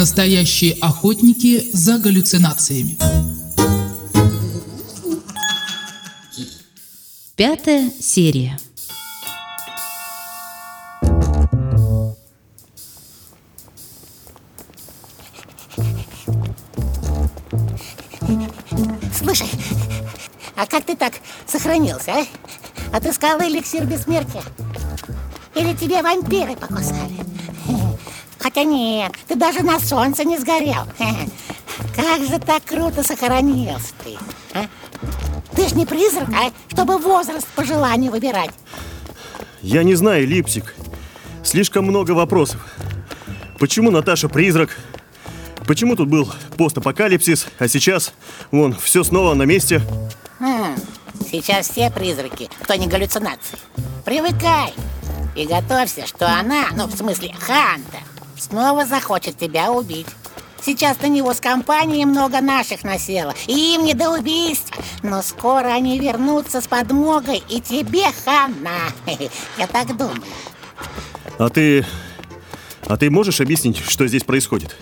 Настоящие охотники за галлюцинациями. Пятая серия. Слушай, а как ты так сохранился, а? Отыскал эликсир бессмертия? Или тебе вампиры покусали? Хотя нет, ты даже на солнце не сгорел. Как же так круто сохранился ты, а? Ты ж не призрак, а? Чтобы возраст по желанию выбирать. Я не знаю, Липсик. Слишком много вопросов. Почему Наташа призрак? Почему тут был постапокалипсис, а сейчас, вон, все снова на месте? Хм, сейчас все призраки, кто не галлюцинации. Привыкай и готовься, что она, ну, в смысле, Хантер, снова захочет тебя убить. Сейчас на него с компанией много наших насело, и им не до убийств. Но скоро они вернутся с подмогой, и тебе хана. Я так думаю. А ты... А ты можешь объяснить, что здесь происходит?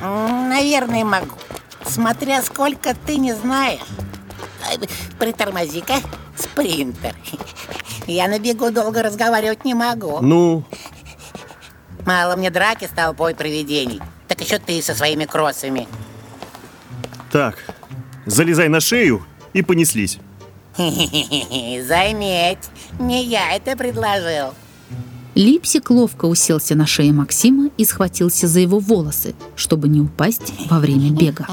Наверное, могу. Смотря сколько ты не знаешь. Притормози-ка, спринтер. Я на бегу долго разговаривать не могу. Ну? Мало мне драки с толпой привидений. Так еще ты со своими кроссами. Так, залезай на шею и понеслись. Заметь, не я это предложил. Липсик ловко уселся на шее Максима и схватился за его волосы, чтобы не упасть во время бега.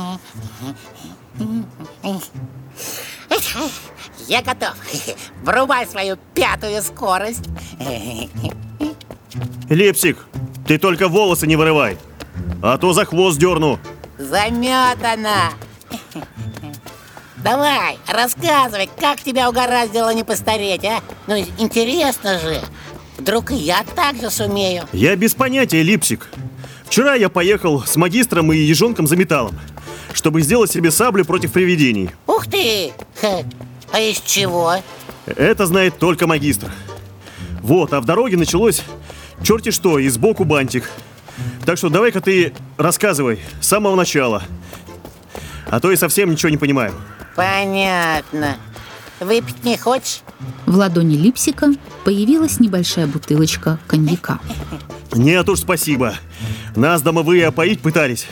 Я готов. Врубай свою пятую скорость. Липсик, ты только волосы не вырывай, а то за хвост дерну. Заметана. Давай, рассказывай, как тебя угораздило не постареть, а? Ну, интересно же. Вдруг и я так же сумею. Я без понятия, Липсик. Вчера я поехал с магистром и ежонком за металлом, чтобы сделать себе саблю против привидений. Ух ты! Ха. А из чего? Это знает только магистр. Вот, а в дороге началось черти что, и сбоку бантик. Так что давай-ка ты рассказывай с самого начала. А то я совсем ничего не понимаю. Понятно. Выпить не хочешь? В ладони Липсика появилась небольшая бутылочка коньяка. Нет уж, спасибо. Нас домовые опоить пытались.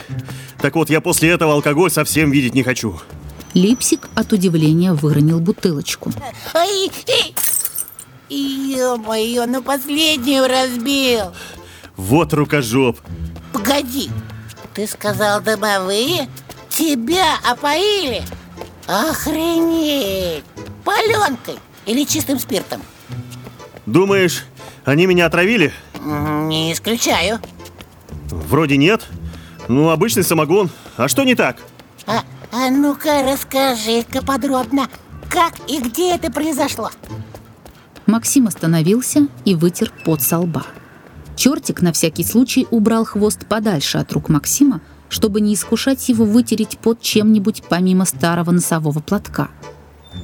Так вот, я после этого алкоголь совсем видеть не хочу. Липсик от удивления выронил бутылочку. Ай, Ё-моё, на последнюю разбил. Вот рукожоп. Погоди, ты сказал домовые? Тебя опоили? Охренеть! Паленкой или чистым спиртом? Думаешь, они меня отравили? Не исключаю. Вроде нет. Ну, обычный самогон. А что не так? А, а ну-ка расскажи-ка подробно, как и где это произошло? Максим остановился и вытер пот со лба. Чертик на всякий случай убрал хвост подальше от рук Максима, чтобы не искушать его вытереть под чем-нибудь помимо старого носового платка.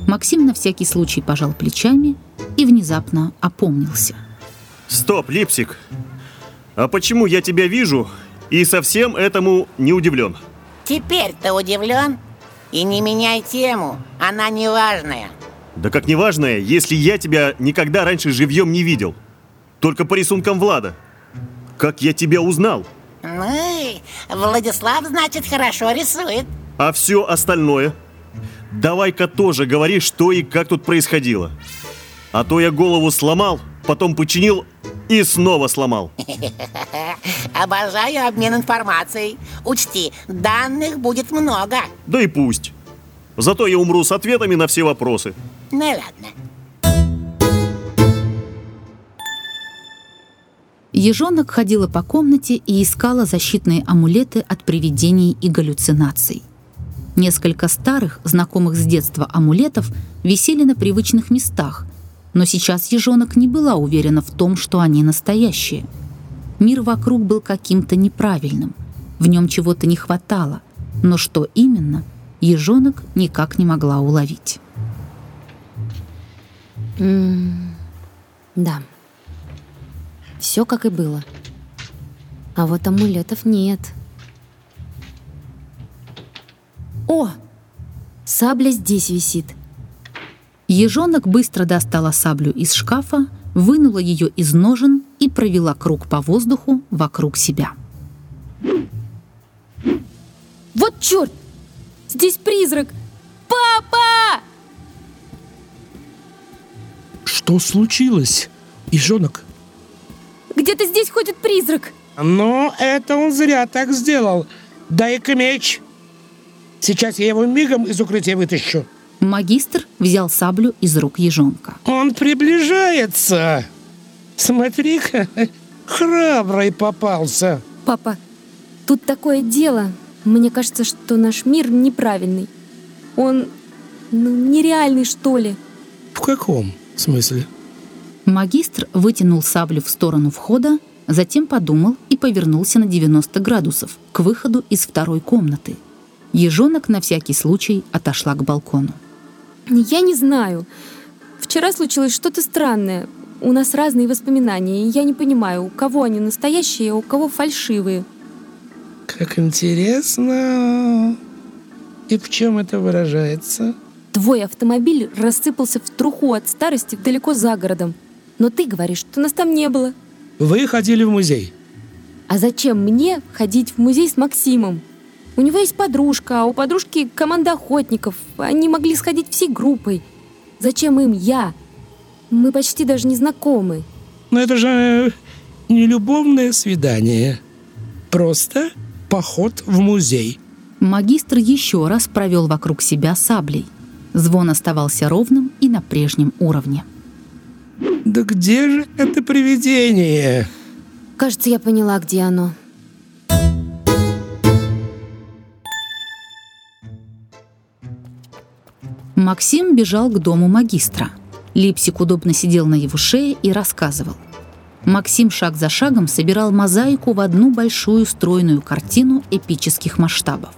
Максим на всякий случай пожал плечами и внезапно опомнился. Стоп, Липсик! А почему я тебя вижу и совсем этому не удивлен? Теперь ты удивлен? И не меняй тему, она неважная. Да как неважная, если я тебя никогда раньше живьем не видел. Только по рисункам Влада. Как я тебя узнал? Ну, Владислав, значит, хорошо рисует. А все остальное? Давай-ка тоже говори, что и как тут происходило. А то я голову сломал, потом починил и снова сломал. Обожаю обмен информацией. Учти, данных будет много. Да и пусть. Зато я умру с ответами на все вопросы. Ну ладно. Ежонок ходила по комнате и искала защитные амулеты от привидений и галлюцинаций. Несколько старых, знакомых с детства амулетов висели на привычных местах, но сейчас ежонок не была уверена в том, что они настоящие. Мир вокруг был каким-то неправильным, в нем чего-то не хватало, но что именно, ежонок никак не могла уловить. М да. Все как и было. А вот амулетов нет. О! Сабля здесь висит. Ежонок быстро достала саблю из шкафа, вынула ее из ножен и провела круг по воздуху вокруг себя. Вот черт! Здесь призрак! Папа! Что случилось, Ежонок? Где-то здесь ходит призрак. Ну, это он зря так сделал. Дай-ка меч. Сейчас я его мигом из укрытия вытащу. Магистр взял саблю из рук ежонка. Он приближается. Смотри-ка, храбрый попался. Папа, тут такое дело. Мне кажется, что наш мир неправильный. Он, ну, нереальный, что ли. В каком смысле? Магистр вытянул саблю в сторону входа, затем подумал и повернулся на 90 градусов к выходу из второй комнаты. Ежонок на всякий случай отошла к балкону. Я не знаю. Вчера случилось что-то странное. У нас разные воспоминания, и я не понимаю, у кого они настоящие, а у кого фальшивые. Как интересно. И в чем это выражается? Твой автомобиль рассыпался в труху от старости далеко за городом. Но ты говоришь, что нас там не было. Вы ходили в музей. А зачем мне ходить в музей с Максимом? У него есть подружка, а у подружки команда охотников. Они могли сходить всей группой. Зачем им я? Мы почти даже не знакомы. Но это же не любовное свидание. Просто поход в музей. Магистр еще раз провел вокруг себя саблей. Звон оставался ровным и на прежнем уровне. Да где же это привидение? Кажется, я поняла, где оно. Максим бежал к дому магистра. Липсик удобно сидел на его шее и рассказывал. Максим шаг за шагом собирал мозаику в одну большую стройную картину эпических масштабов.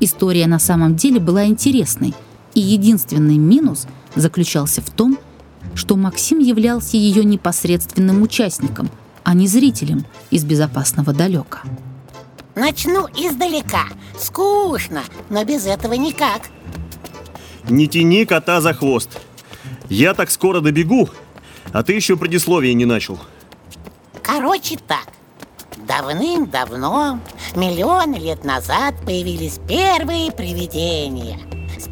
История на самом деле была интересной, и единственный минус заключался в том, что Максим являлся ее непосредственным участником, а не зрителем из безопасного далека. Начну издалека. Скучно, но без этого никак. Не тяни кота за хвост. Я так скоро добегу, а ты еще предисловие не начал. Короче так. Давным-давно, миллионы лет назад, появились первые привидения.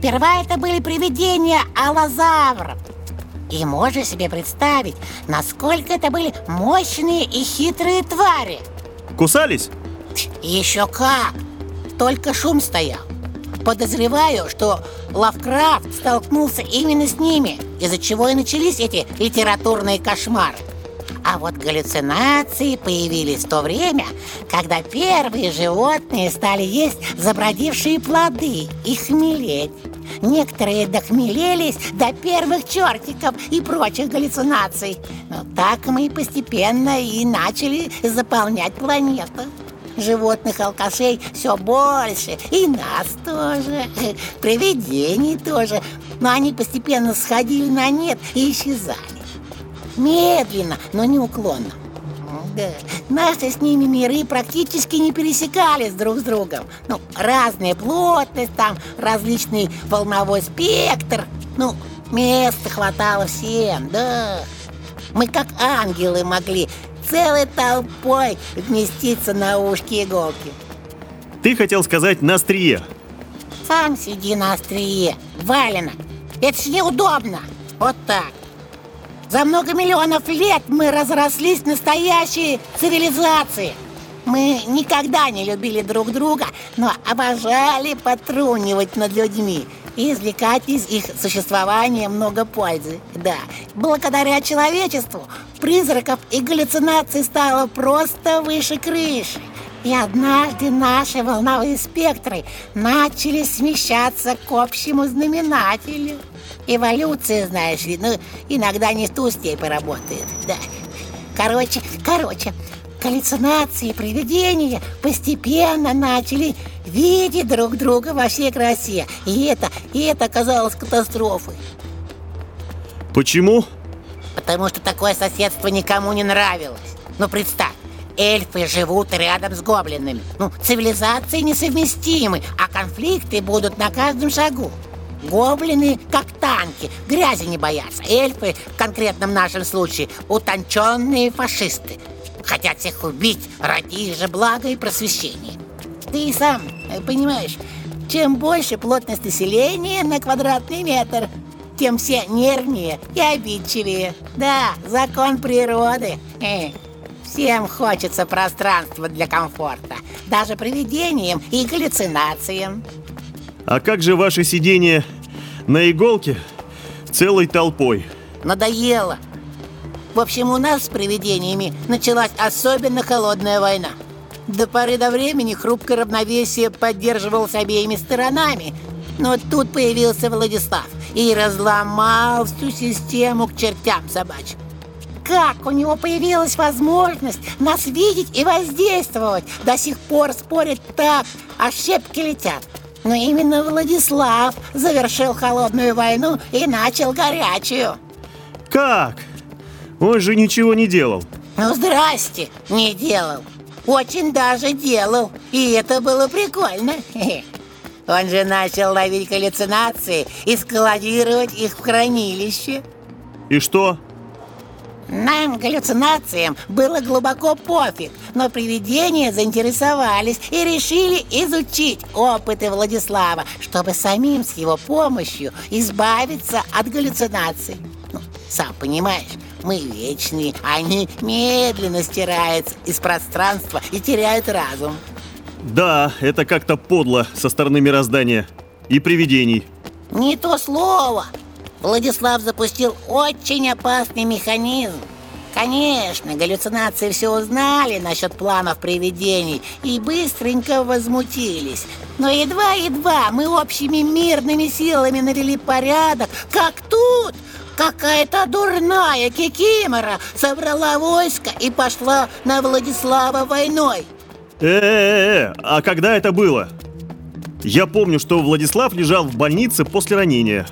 Сперва это были привидения аллозавров. И можешь себе представить, насколько это были мощные и хитрые твари. Кусались? Еще как! Только шум стоял. Подозреваю, что Лавкрафт столкнулся именно с ними, из-за чего и начались эти литературные кошмары. А вот галлюцинации появились в то время, когда первые животные стали есть забродившие плоды и хмелеть. Некоторые дохмелелись до первых чертиков и прочих галлюцинаций. Но так мы постепенно и начали заполнять планету. Животных-алкашей все больше, и нас тоже, привидений тоже. Но они постепенно сходили на нет и исчезали. Медленно, но неуклонно. Да. Наши с ними миры практически не пересекались друг с другом. Ну, разная плотность, там различный волновой спектр. Ну, места хватало всем, да. Мы как ангелы могли целой толпой вместиться на ушки иголки. Ты хотел сказать на острие. Сам сиди на острие, Валина. Это ж неудобно. Вот так. За много миллионов лет мы разрослись в настоящие цивилизации. Мы никогда не любили друг друга, но обожали потрунивать над людьми и извлекать из их существования много пользы. Да, благодаря человечеству призраков и галлюцинаций стало просто выше крыши. И однажды наши волновые спектры начали смещаться к общему знаменателю. Эволюция, знаешь ли, ну, иногда не в ту степень работает. Да. Короче, короче, галлюцинации, привидения постепенно начали видеть друг друга во всей красе. И это, и это оказалось катастрофой. Почему? Потому что такое соседство никому не нравилось. Ну, представь, эльфы живут рядом с гоблинами. Ну, цивилизации несовместимы, а конфликты будут на каждом шагу. Гоблины, как танки, грязи не боятся. Эльфы, в конкретном нашем случае, утонченные фашисты. Хотят всех убить ради их же блага и просвещения. Ты сам э, понимаешь, чем больше плотность населения на квадратный метр, тем все нервнее и обидчивее. Да, закон природы. Э, Всем хочется пространства для комфорта, даже привидениям и галлюцинациям. А как же ваше сидение на иголке целой толпой? Надоело. В общем, у нас с привидениями началась особенно холодная война. До поры до времени хрупкое равновесие поддерживалось обеими сторонами. Но тут появился Владислав и разломал всю систему к чертям собачьим. Как у него появилась возможность нас видеть и воздействовать? До сих пор спорят так, а щепки летят. Но именно Владислав завершил холодную войну и начал горячую. Как? Он же ничего не делал. Ну, здрасте, не делал. Очень даже делал. И это было прикольно. Он же начал ловить галлюцинации и складировать их в хранилище. И что? Нам, галлюцинациям, было глубоко пофиг, но привидения заинтересовались и решили изучить опыты Владислава, чтобы самим с его помощью избавиться от галлюцинаций. Ну, сам понимаешь, мы вечные, они медленно стираются из пространства и теряют разум. Да, это как-то подло со стороны мироздания и привидений. Не то слово. Владислав запустил очень опасный механизм. Конечно, галлюцинации все узнали насчет планов привидений и быстренько возмутились. Но едва-едва мы общими мирными силами навели порядок, как тут какая-то дурная кикимора собрала войско и пошла на Владислава войной. Э-э-э, а когда это было? Я помню, что Владислав лежал в больнице после ранения.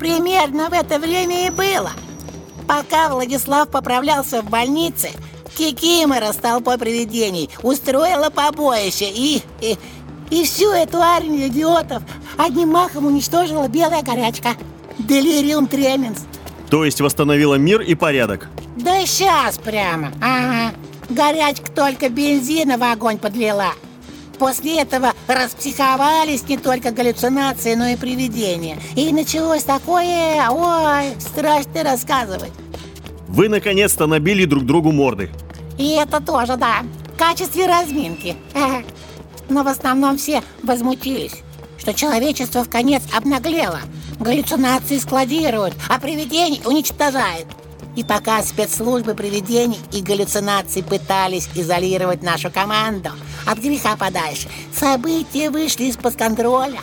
Примерно в это время и было. Пока Владислав поправлялся в больнице, Кикимора с толпой привидений устроила побоище и, и, и всю эту армию идиотов одним махом уничтожила белая горячка. Делириум тременс. То есть восстановила мир и порядок. Да сейчас прямо. Ага. Горячка только бензина в огонь подлила. После этого распсиховались не только галлюцинации, но и привидения. И началось такое, ой, страшно рассказывать. Вы наконец-то набили друг другу морды. И это тоже, да, в качестве разминки. Но в основном все возмутились, что человечество в конец обнаглело. Галлюцинации складируют, а привидений уничтожает. И пока спецслужбы привидений и галлюцинаций пытались изолировать нашу команду от греха подальше, события вышли из-под контроля.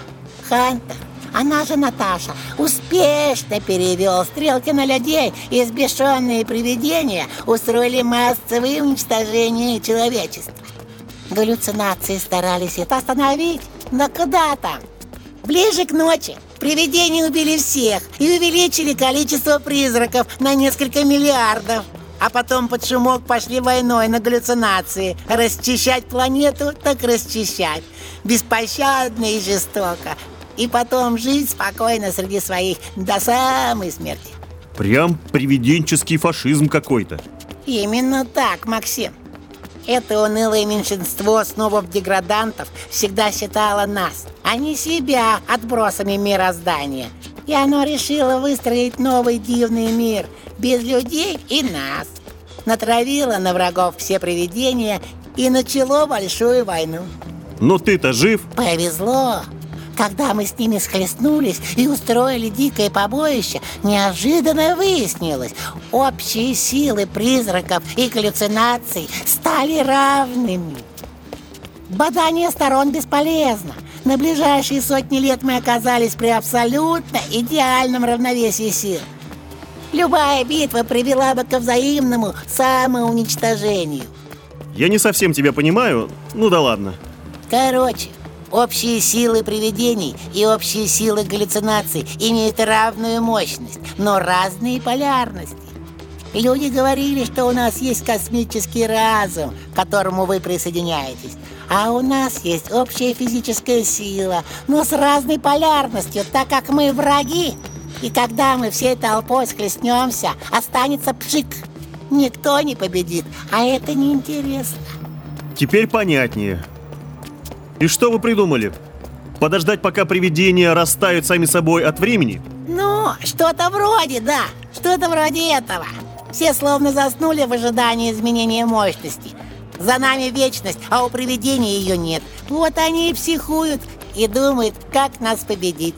Хантер, она же Наташа, успешно перевел стрелки на людей, и сбешенные привидения устроили массовое уничтожение человечества. Галлюцинации старались это остановить, но куда там? Ближе к ночи Привидения убили всех и увеличили количество призраков на несколько миллиардов. А потом под шумок пошли войной на галлюцинации. Расчищать планету, так расчищать. Беспощадно и жестоко. И потом жить спокойно среди своих до самой смерти. Прям привиденческий фашизм какой-то. Именно так, Максим. Это унылое меньшинство снова деградантов всегда считало нас, а не себя отбросами мироздания. И оно решило выстроить новый дивный мир без людей и нас. Натравило на врагов все привидения и начало большую войну. Но ты-то жив? Повезло. Когда мы с ними схлестнулись и устроили дикое побоище, неожиданно выяснилось, общие силы призраков и галлюцинаций стали равными. Бадание сторон бесполезно. На ближайшие сотни лет мы оказались при абсолютно идеальном равновесии сил. Любая битва привела бы к взаимному самоуничтожению. Я не совсем тебя понимаю, ну да ладно. Короче, Общие силы привидений и общие силы галлюцинаций имеют равную мощность, но разные полярности. Люди говорили, что у нас есть космический разум, к которому вы присоединяетесь. А у нас есть общая физическая сила, но с разной полярностью, так как мы враги. И когда мы всей толпой схлестнемся, останется пшик. Никто не победит, а это неинтересно. Теперь понятнее. И что вы придумали? Подождать, пока привидения растают сами собой от времени? Ну, что-то вроде, да. Что-то вроде этого. Все словно заснули в ожидании изменения мощности. За нами вечность, а у привидения ее нет. Вот они и психуют и думают, как нас победить.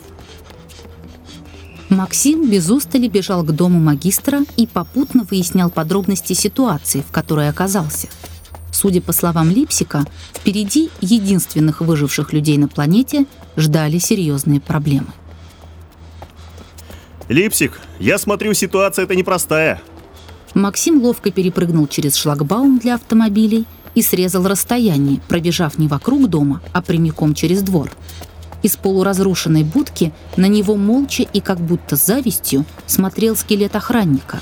Максим без устали бежал к дому магистра и попутно выяснял подробности ситуации, в которой оказался. Судя по словам Липсика, впереди единственных выживших людей на планете ждали серьезные проблемы. Липсик, я смотрю, ситуация это непростая. Максим ловко перепрыгнул через шлагбаум для автомобилей и срезал расстояние, пробежав не вокруг дома, а прямиком через двор. Из полуразрушенной будки на него молча и как будто с завистью смотрел скелет охранника.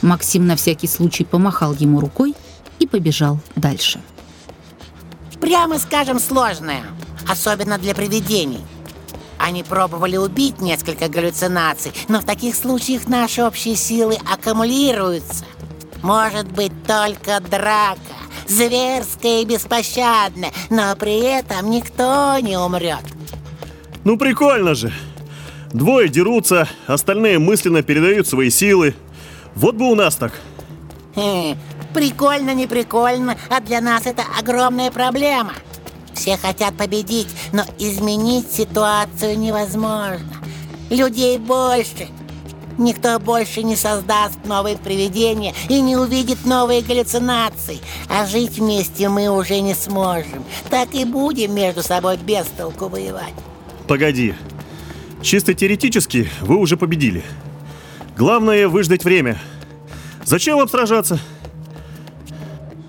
Максим на всякий случай помахал ему рукой и побежал дальше. Прямо скажем, сложная, особенно для привидений. Они пробовали убить несколько галлюцинаций, но в таких случаях наши общие силы аккумулируются. Может быть только драка, зверская и беспощадная, но при этом никто не умрет. Ну прикольно же. Двое дерутся, остальные мысленно передают свои силы. Вот бы у нас так. Хе, прикольно, не прикольно, а для нас это огромная проблема. Все хотят победить, но изменить ситуацию невозможно. Людей больше. Никто больше не создаст новые привидения и не увидит новые галлюцинации. А жить вместе мы уже не сможем. Так и будем между собой без толку воевать. Погоди. Чисто теоретически вы уже победили. Главное выждать время. Зачем вам сражаться?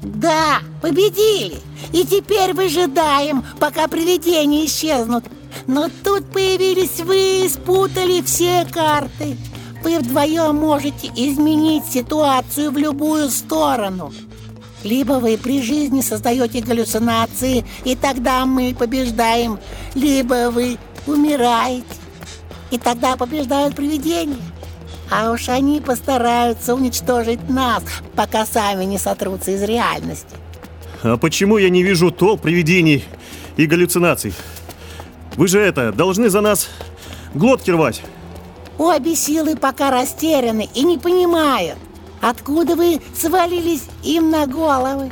Да, победили. И теперь выжидаем, пока привидения исчезнут. Но тут появились вы, спутали все карты. Вы вдвоем можете изменить ситуацию в любую сторону. Либо вы при жизни создаете галлюцинации, и тогда мы побеждаем, либо вы умираете, и тогда побеждают привидения. А уж они постараются уничтожить нас, пока сами не сотрутся из реальности. А почему я не вижу толп привидений и галлюцинаций? Вы же это, должны за нас глотки рвать. Обе силы пока растеряны и не понимают, откуда вы свалились им на головы.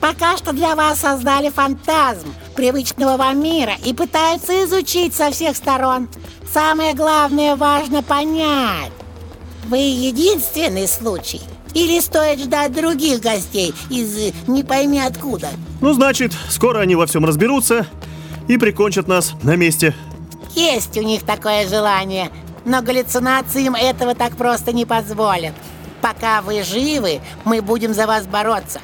Пока что для вас создали фантазм привычного вам мира и пытаются изучить со всех сторон. Самое главное важно понять. Вы единственный случай? Или стоит ждать других гостей из не пойми откуда? Ну, значит, скоро они во всем разберутся и прикончат нас на месте. Есть у них такое желание, но галлюцинации им этого так просто не позволят. Пока вы живы, мы будем за вас бороться.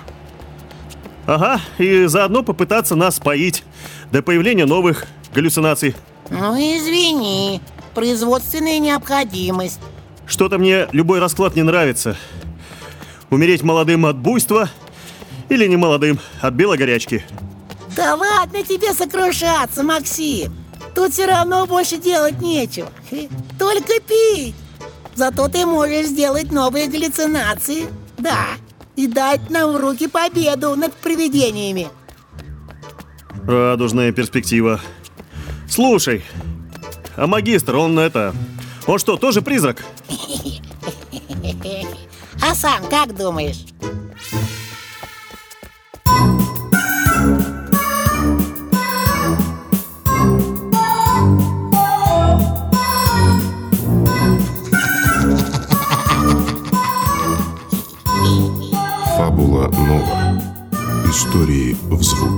Ага, и заодно попытаться нас поить до появления новых галлюцинаций. Ну, извини, производственная необходимость. Что-то мне любой расклад не нравится. Умереть молодым от буйства или не молодым от белой горячки. Да ладно тебе сокрушаться, Максим. Тут все равно больше делать нечего. Только пить. Зато ты можешь сделать новые галлюцинации. Да, и дать нам в руки победу над привидениями. Радужная перспектива. Слушай, а магистр, он это... Он что, тоже призрак? А сам как думаешь? Фабула Нова. Истории в звуке.